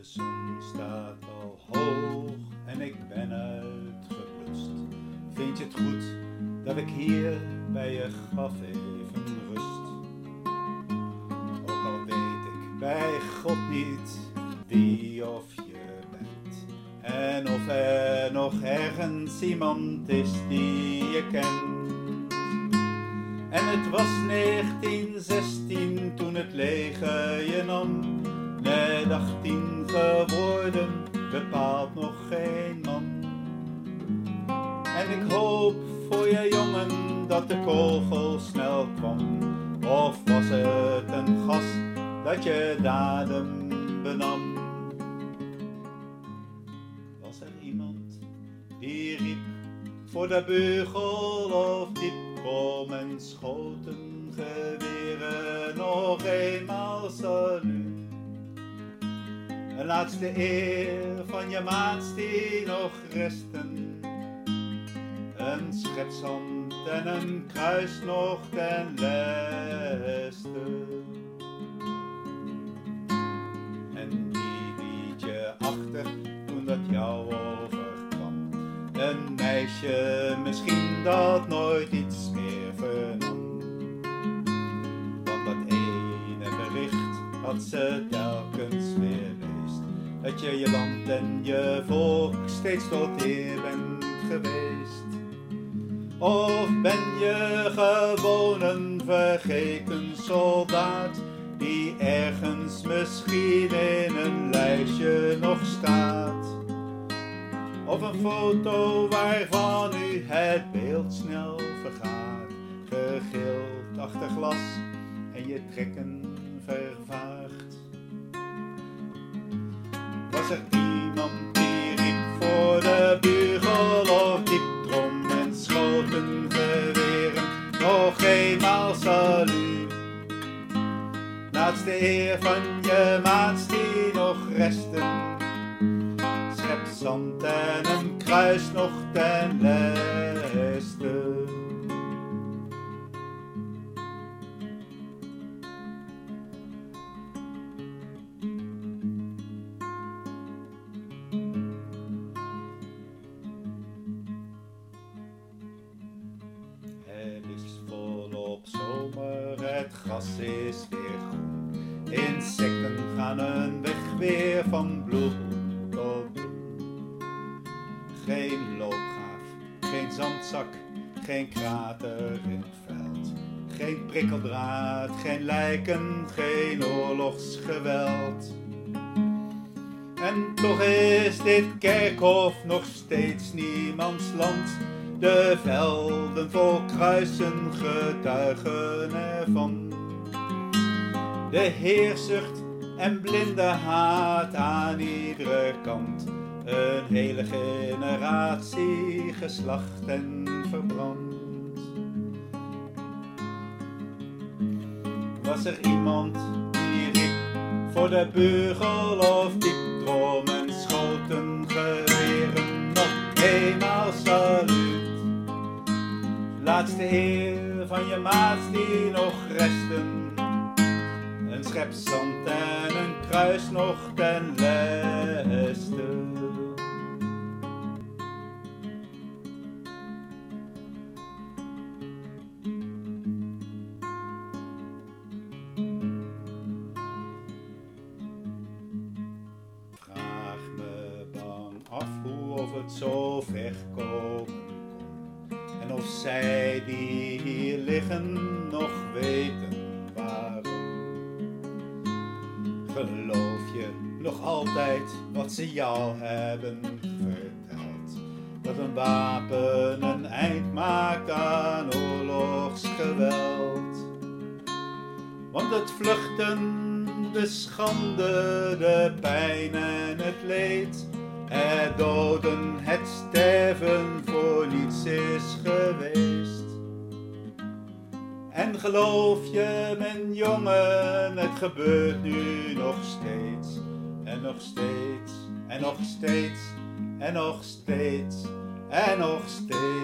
De zon staat al hoog en ik ben uitgeblust. Vind je het goed dat ik hier bij je gaf even rust? Ook al weet ik bij God niet wie of je bent. En of er nog ergens iemand is die je kent. En het was 1916 toen het leger je nam, Nee, 18 geworden, bepaalt nog geen man. En ik hoop voor je jongen dat de kogel snel kwam. Of was het een gas dat je daden benam? Was er iemand die riep voor de beugel of diep kom en schoten geweren nog eenmaal salu. Een laatste eer van je maats die nog resten. Een schepshand en een kruis nog ten leste. En die liet je achter toen dat jou overkwam. Een meisje misschien dat nooit iets meer vernam. Want dat ene bericht had ze telkens weer. Dat je je land en je volk steeds tot eer bent geweest. Of ben je gewoon een vergeten soldaat die ergens misschien in een lijstje nog staat? Of een foto waarvan u het beeld snel vergaat, gegild achter glas en je trekken vervaagt? Iemand die riep voor de bugel of diep trom en schoten geweren nog eenmaal salu? Laatste eer van je maats die nog resten schep zand en een kruis nog ten leste. Gras is weer groen. Insecten gaan hun weg weer van bloem tot bloem. Geen loopgraaf, geen zandzak, geen krater in het veld. Geen prikkeldraad, geen lijken, geen oorlogsgeweld. En toch is dit kerkhof nog steeds niemands land. De velden vol kruisen getuigen ervan. De heerzucht en blinde haat aan iedere kant. Een hele generatie geslacht en verbrand. Was er iemand die riep voor de beugel of diep drom en schoten geweren nog eenmaal saluut? Laatste eer van je maats die nog resten. Schep zand en een kruis nog ten leste. Vraag me bang af hoe of het zo ver komen. En of zij die hier liggen nog weten Geloof je nog altijd wat ze jou hebben verteld? Dat een wapen een eind maakt aan oorlogsgeweld. Want het vluchten, de schande, de pijn en het leed, het doden, het sterven voor niets is geweest. Geloof je, mijn jongen, het gebeurt nu nog steeds, en nog steeds, en nog steeds, en nog steeds, en nog steeds.